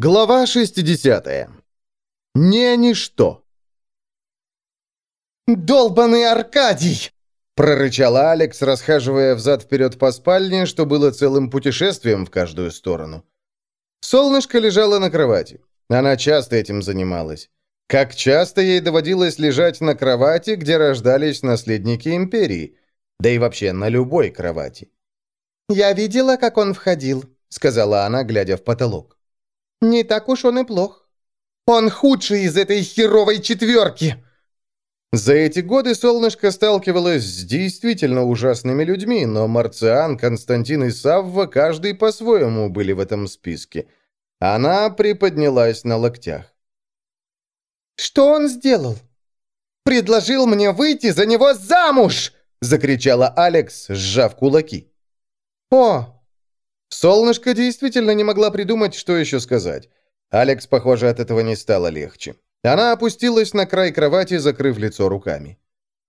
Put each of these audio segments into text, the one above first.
Глава 60. Не ничто. «Долбаный Аркадий!» — прорычала Алекс, расхаживая взад-вперед по спальне, что было целым путешествием в каждую сторону. Солнышко лежало на кровати. Она часто этим занималась. Как часто ей доводилось лежать на кровати, где рождались наследники империи. Да и вообще на любой кровати. «Я видела, как он входил», — сказала она, глядя в потолок. Не так уж он и плох. Он худший из этой херовой четверки!» За эти годы солнышко сталкивалось с действительно ужасными людьми, но Марциан, Константин и Савва каждый по-своему были в этом списке. Она приподнялась на локтях. «Что он сделал? Предложил мне выйти за него замуж!» — закричала Алекс, сжав кулаки. «О, Солнышко действительно не могла придумать, что еще сказать. Алекс, похоже, от этого не стало легче. Она опустилась на край кровати, закрыв лицо руками.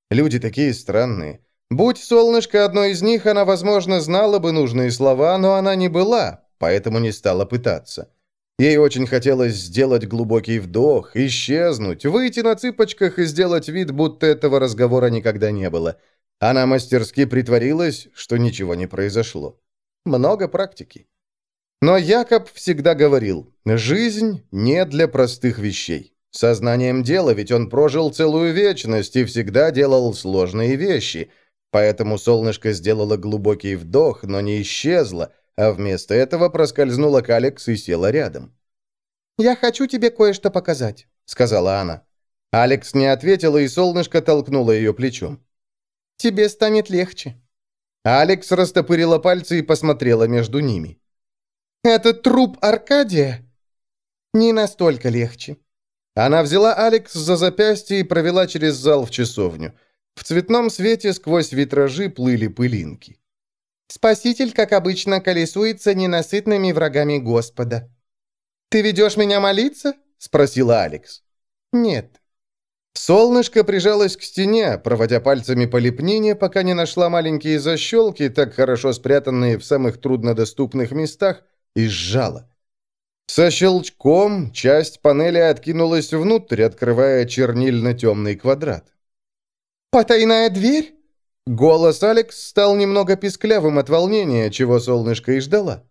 Люди такие странные. Будь солнышко одной из них, она, возможно, знала бы нужные слова, но она не была, поэтому не стала пытаться. Ей очень хотелось сделать глубокий вдох, исчезнуть, выйти на цыпочках и сделать вид, будто этого разговора никогда не было. Она мастерски притворилась, что ничего не произошло. Много практики. Но Якоб всегда говорил, жизнь не для простых вещей. Сознанием дела, ведь он прожил целую вечность и всегда делал сложные вещи. Поэтому солнышко сделало глубокий вдох, но не исчезло, а вместо этого проскользнула к Алекс и села рядом. «Я хочу тебе кое-что показать», — сказала она. Алекс не ответила, и солнышко толкнуло ее плечом. «Тебе станет легче». Алекс растопырила пальцы и посмотрела между ними. «Это труп Аркадия?» «Не настолько легче». Она взяла Алекс за запястье и провела через зал в часовню. В цветном свете сквозь витражи плыли пылинки. «Спаситель, как обычно, колесуется ненасытными врагами Господа». «Ты ведешь меня молиться?» — спросила Алекс. «Нет». Солнышко прижалось к стене, проводя пальцами по лепнине, пока не нашла маленькие защелки, так хорошо спрятанные в самых труднодоступных местах, и сжала. Со щелчком часть панели откинулась внутрь, открывая чернильно-темный квадрат. «Потайная дверь?» Голос Алекс стал немного писклявым от волнения, чего солнышко и ждала.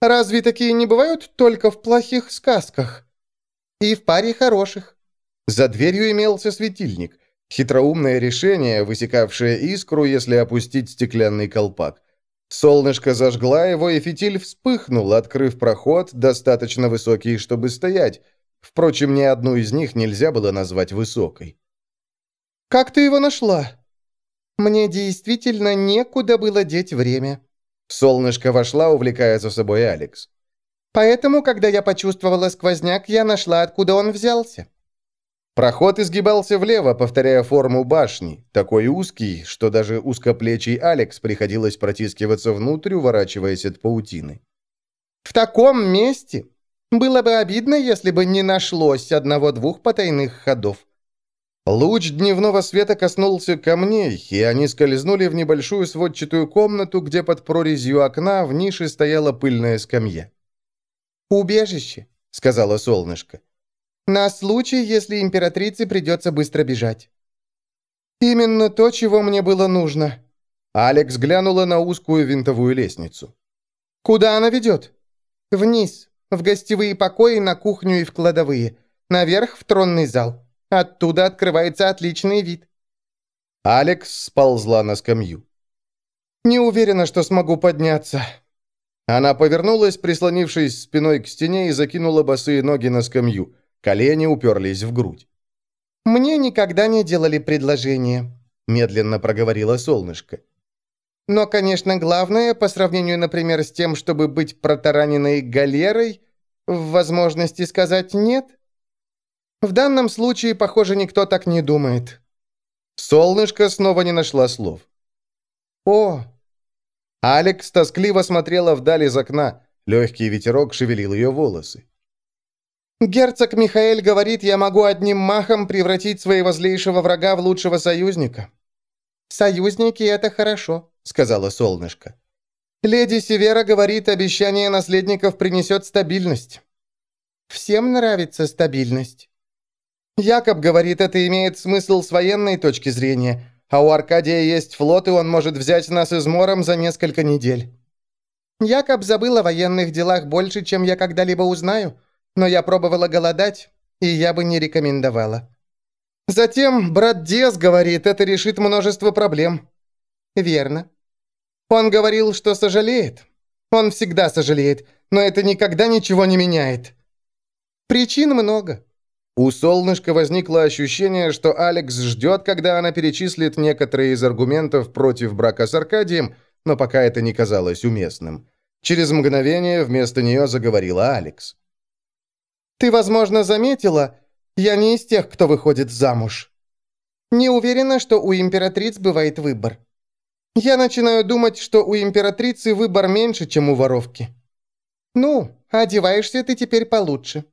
«Разве такие не бывают только в плохих сказках? И в паре хороших?» За дверью имелся светильник. Хитроумное решение, высекавшее искру, если опустить стеклянный колпак. Солнышко зажгла его, и фитиль вспыхнул, открыв проход, достаточно высокий, чтобы стоять. Впрочем, ни одну из них нельзя было назвать высокой. «Как ты его нашла?» «Мне действительно некуда было деть время». Солнышко вошла, увлекая за собой Алекс. «Поэтому, когда я почувствовала сквозняк, я нашла, откуда он взялся. Проход изгибался влево, повторяя форму башни, такой узкий, что даже узкоплечий Алекс приходилось протискиваться внутрь, уворачиваясь от паутины. «В таком месте было бы обидно, если бы не нашлось одного-двух потайных ходов». Луч дневного света коснулся камней, и они скользнули в небольшую сводчатую комнату, где под прорезью окна в нише стояла пыльная скамья. «Убежище», — сказала солнышко. На случай, если императрице придется быстро бежать». «Именно то, чего мне было нужно». Алекс глянула на узкую винтовую лестницу. «Куда она ведет?» «Вниз, в гостевые покои, на кухню и в кладовые. Наверх, в тронный зал. Оттуда открывается отличный вид». Алекс сползла на скамью. «Не уверена, что смогу подняться». Она повернулась, прислонившись спиной к стене, и закинула босые ноги на скамью. Колени уперлись в грудь. «Мне никогда не делали предложение», — медленно проговорила солнышко. «Но, конечно, главное, по сравнению, например, с тем, чтобы быть протараненной галерой, в возможности сказать «нет». В данном случае, похоже, никто так не думает». Солнышко снова не нашла слов. «О!» Алекс тоскливо смотрела вдали из окна. Легкий ветерок шевелил ее волосы. Герцог Михаэль говорит, я могу одним махом превратить своего злейшего врага в лучшего союзника». «Союзники — это хорошо», — сказала солнышко. «Леди Севера говорит, обещание наследников принесет стабильность. Всем нравится стабильность. Якоб говорит, это имеет смысл с военной точки зрения, а у Аркадия есть флот, и он может взять нас измором за несколько недель. Якоб забыл о военных делах больше, чем я когда-либо узнаю, но я пробовала голодать, и я бы не рекомендовала. Затем брат Диас говорит, это решит множество проблем. Верно. Он говорил, что сожалеет. Он всегда сожалеет, но это никогда ничего не меняет. Причин много. У солнышка возникло ощущение, что Алекс ждет, когда она перечислит некоторые из аргументов против брака с Аркадием, но пока это не казалось уместным. Через мгновение вместо нее заговорила Алекс. «Ты, возможно, заметила, я не из тех, кто выходит замуж. Не уверена, что у императриц бывает выбор. Я начинаю думать, что у императрицы выбор меньше, чем у воровки. Ну, одеваешься ты теперь получше».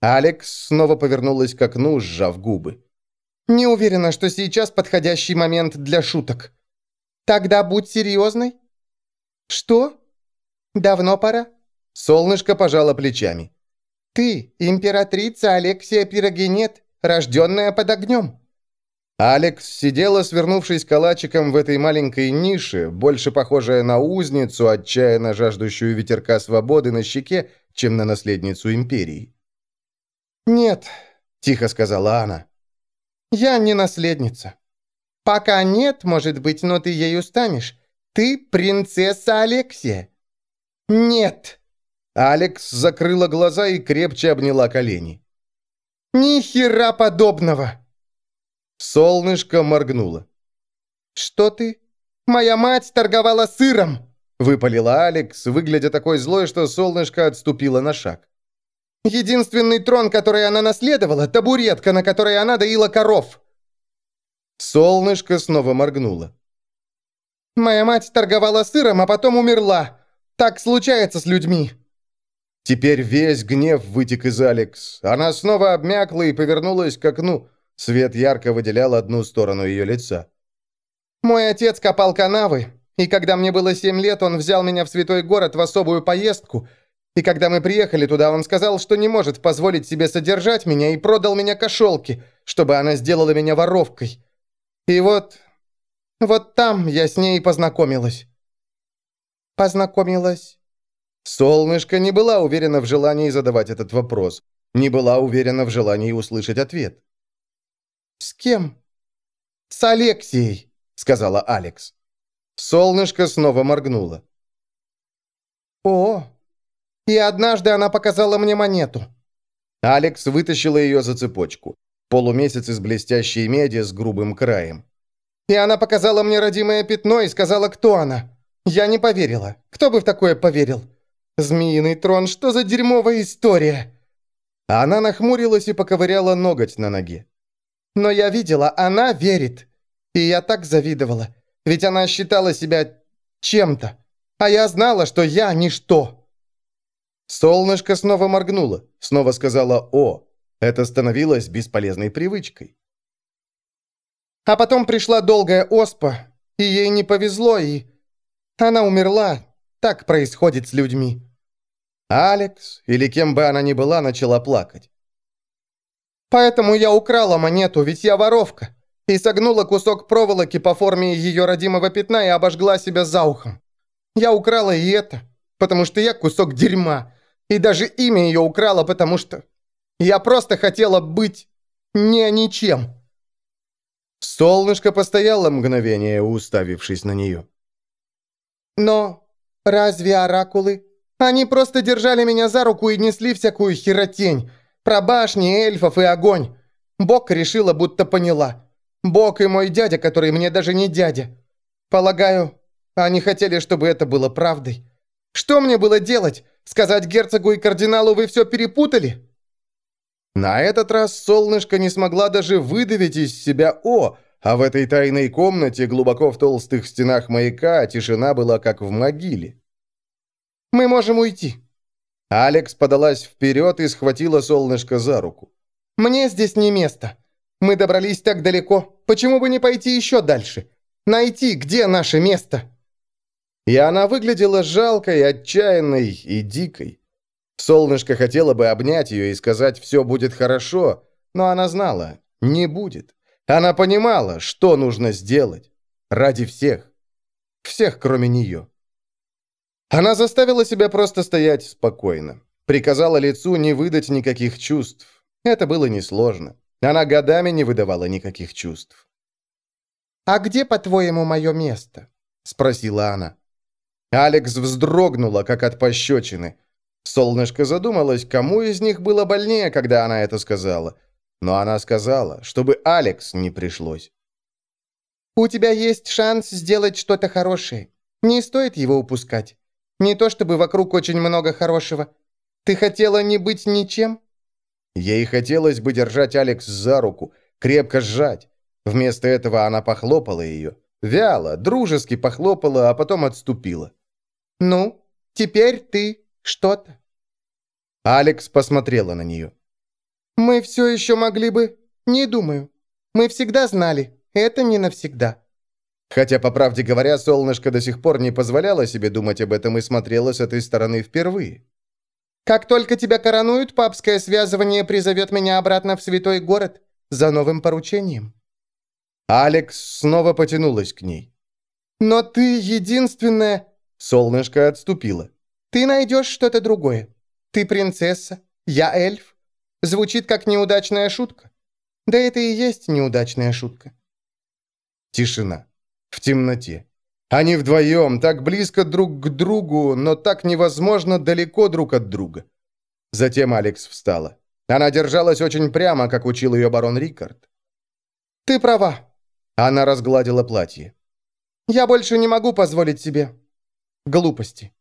Алекс снова повернулась к окну, сжав губы. «Не уверена, что сейчас подходящий момент для шуток. Тогда будь серьезной». «Что? Давно пора?» Солнышко пожало плечами. «Ты, императрица Алексия Пирогенет, рожденная под огнем». Алекс сидела, свернувшись калачиком в этой маленькой нише, больше похожая на узницу, отчаянно жаждущую ветерка свободы на щеке, чем на наследницу империи. «Нет», — тихо сказала она. «Я не наследница. Пока нет, может быть, но ты ею станешь. Ты принцесса Алексия». «Нет», Алекс закрыла глаза и крепче обняла колени. «Ни хера подобного!» Солнышко моргнуло. «Что ты? Моя мать торговала сыром!» Выпалила Алекс, выглядя такой злой, что солнышко отступило на шаг. «Единственный трон, который она наследовала, табуретка, на которой она доила коров!» Солнышко снова моргнуло. «Моя мать торговала сыром, а потом умерла. Так случается с людьми!» Теперь весь гнев вытек из Алекс. Она снова обмякла и повернулась к окну. Свет ярко выделял одну сторону ее лица. «Мой отец копал канавы, и когда мне было семь лет, он взял меня в святой город в особую поездку. И когда мы приехали туда, он сказал, что не может позволить себе содержать меня и продал меня кошелке, чтобы она сделала меня воровкой. И вот... вот там я с ней познакомилась». «Познакомилась Солнышко не была уверена в желании задавать этот вопрос. Не была уверена в желании услышать ответ. «С кем?» «С Алексией», — сказала Алекс. Солнышко снова моргнуло. «О, и однажды она показала мне монету». Алекс вытащила ее за цепочку. Полумесяц из блестящей меди с грубым краем. «И она показала мне родимое пятно и сказала, кто она. Я не поверила. Кто бы в такое поверил? «Змеиный трон, что за дерьмовая история?» Она нахмурилась и поковыряла ноготь на ноге. «Но я видела, она верит. И я так завидовала. Ведь она считала себя чем-то. А я знала, что я ничто». Солнышко снова моргнуло, снова сказала «О». Это становилось бесполезной привычкой. А потом пришла долгая оспа, и ей не повезло, и... Она умерла. Так происходит с людьми. Алекс, или кем бы она ни была, начала плакать. «Поэтому я украла монету, ведь я воровка, и согнула кусок проволоки по форме ее родимого пятна и обожгла себя за ухом. Я украла и это, потому что я кусок дерьма, и даже имя ее украла, потому что я просто хотела быть не ничем». Солнышко постояло мгновение, уставившись на нее. «Но разве оракулы они просто держали меня за руку и несли всякую херотень. Про башни, эльфов и огонь. Бог решила, будто поняла. Бог и мой дядя, который мне даже не дядя. Полагаю, они хотели, чтобы это было правдой. Что мне было делать? Сказать герцогу и кардиналу, вы все перепутали?» На этот раз солнышко не смогла даже выдавить из себя «О», а в этой тайной комнате, глубоко в толстых стенах маяка, тишина была как в могиле. Мы можем уйти». Алекс подалась вперед и схватила солнышко за руку. «Мне здесь не место. Мы добрались так далеко. Почему бы не пойти еще дальше? Найти, где наше место?» И она выглядела жалкой, отчаянной и дикой. Солнышко хотело бы обнять ее и сказать «все будет хорошо», но она знала «не будет». Она понимала, что нужно сделать. Ради всех. Всех, кроме нее. Она заставила себя просто стоять спокойно. Приказала лицу не выдать никаких чувств. Это было несложно. Она годами не выдавала никаких чувств. «А где, по-твоему, мое место?» — спросила она. Алекс вздрогнула, как от пощечины. Солнышко задумалось, кому из них было больнее, когда она это сказала. Но она сказала, чтобы Алекс не пришлось. «У тебя есть шанс сделать что-то хорошее. Не стоит его упускать. Не то чтобы вокруг очень много хорошего. Ты хотела не быть ничем?» Ей хотелось бы держать Алекс за руку, крепко сжать. Вместо этого она похлопала ее. Вяло, дружески похлопала, а потом отступила. «Ну, теперь ты что-то». Алекс посмотрела на нее. «Мы все еще могли бы...» «Не думаю. Мы всегда знали. Это не навсегда». Хотя, по правде говоря, солнышко до сих пор не позволяло себе думать об этом и смотрело с этой стороны впервые. «Как только тебя коронуют, папское связывание призовет меня обратно в святой город за новым поручением». Алекс снова потянулась к ней. «Но ты единственная...» Солнышко отступило. «Ты найдешь что-то другое. Ты принцесса, я эльф. Звучит как неудачная шутка. Да это и есть неудачная шутка». Тишина. В темноте. Они вдвоем, так близко друг к другу, но так невозможно далеко друг от друга. Затем Алекс встала. Она держалась очень прямо, как учил ее барон Рикард. «Ты права», она разгладила платье. «Я больше не могу позволить себе глупости».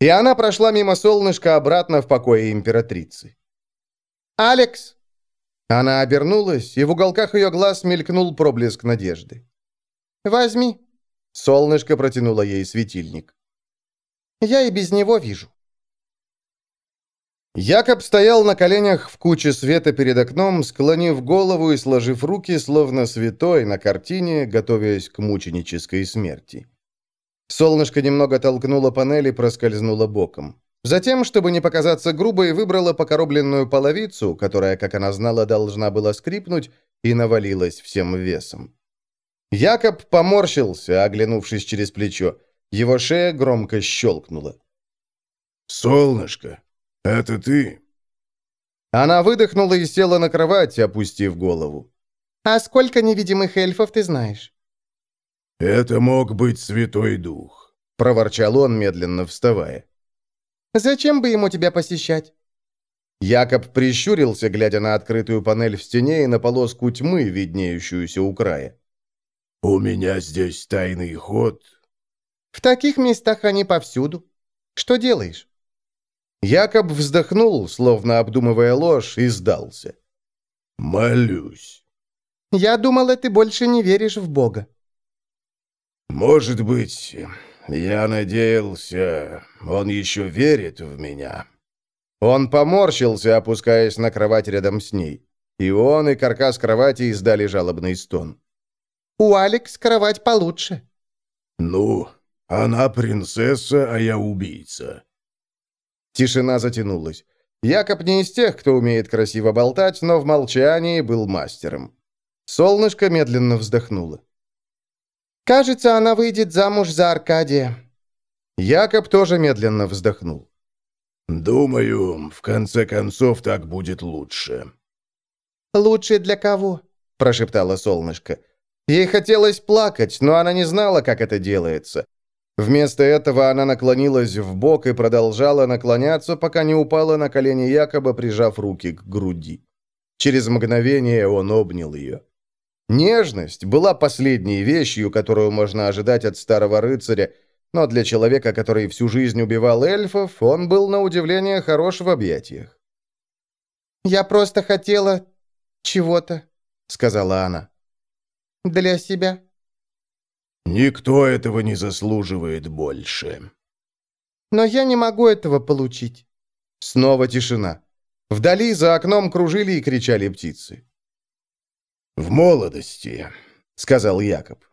И она прошла мимо солнышка обратно в покое императрицы. «Алекс!» Она обернулась, и в уголках ее глаз мелькнул проблеск надежды. «Возьми». Солнышко протянуло ей светильник. «Я и без него вижу». Якоб стоял на коленях в куче света перед окном, склонив голову и сложив руки, словно святой на картине, готовясь к мученической смерти. Солнышко немного толкнуло панель и проскользнуло боком. Затем, чтобы не показаться грубой, выбрала покоробленную половицу, которая, как она знала, должна была скрипнуть, и навалилась всем весом. Якоб поморщился, оглянувшись через плечо. Его шея громко щелкнула. «Солнышко, «Это ты?» Она выдохнула и села на кровать, опустив голову. «А сколько невидимых эльфов ты знаешь?» «Это мог быть Святой Дух», — проворчал он, медленно вставая. «Зачем бы ему тебя посещать?» Якоб прищурился, глядя на открытую панель в стене и на полоску тьмы, виднеющуюся у края. «У меня здесь тайный ход». «В таких местах они повсюду. Что делаешь?» Якоб вздохнул, словно обдумывая ложь, и сдался. «Молюсь». «Я думала, ты больше не веришь в Бога». «Может быть, я надеялся, он еще верит в меня». Он поморщился, опускаясь на кровать рядом с ней. И он, и каркас кровати издали жалобный стон. «У Алекс кровать получше». «Ну, она принцесса, а я убийца. Тишина затянулась. Якоб не из тех, кто умеет красиво болтать, но в молчании был мастером. Солнышко медленно вздохнуло. «Кажется, она выйдет замуж за Аркадия». Якоб тоже медленно вздохнул. «Думаю, в конце концов так будет лучше». «Лучше для кого?» – прошептала солнышко. Ей хотелось плакать, но она не знала, как это делается. Вместо этого она наклонилась в бок и продолжала наклоняться, пока не упала на колени якобы, прижав руки к груди. Через мгновение он обнял ее. Нежность была последней вещью, которую можно ожидать от старого рыцаря, но для человека, который всю жизнь убивал эльфов, он был на удивление хорош в объятиях. «Я просто хотела чего-то», — сказала она. «Для себя». Никто этого не заслуживает больше. Но я не могу этого получить. Снова тишина. Вдали за окном кружили и кричали птицы. «В молодости», — сказал Якоб.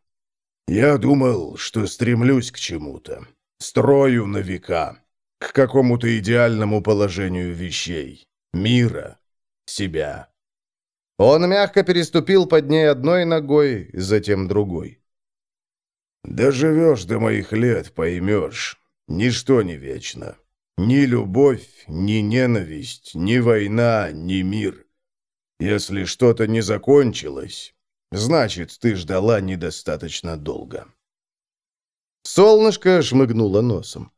«Я думал, что стремлюсь к чему-то. Строю на века. к какому-то идеальному положению вещей, мира, себя. Он мягко переступил под ней одной ногой, затем другой. «Доживешь до моих лет, поймешь. Ничто не вечно. Ни любовь, ни ненависть, ни война, ни мир. Если что-то не закончилось, значит, ты ждала недостаточно долго». Солнышко шмыгнуло носом.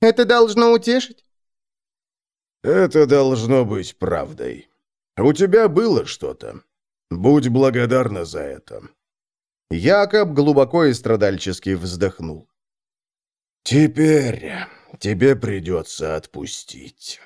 «Это должно утешить?» «Это должно быть правдой. У тебя было что-то. Будь благодарна за это». Якоб глубоко и страдальчески вздохнул. «Теперь тебе придется отпустить».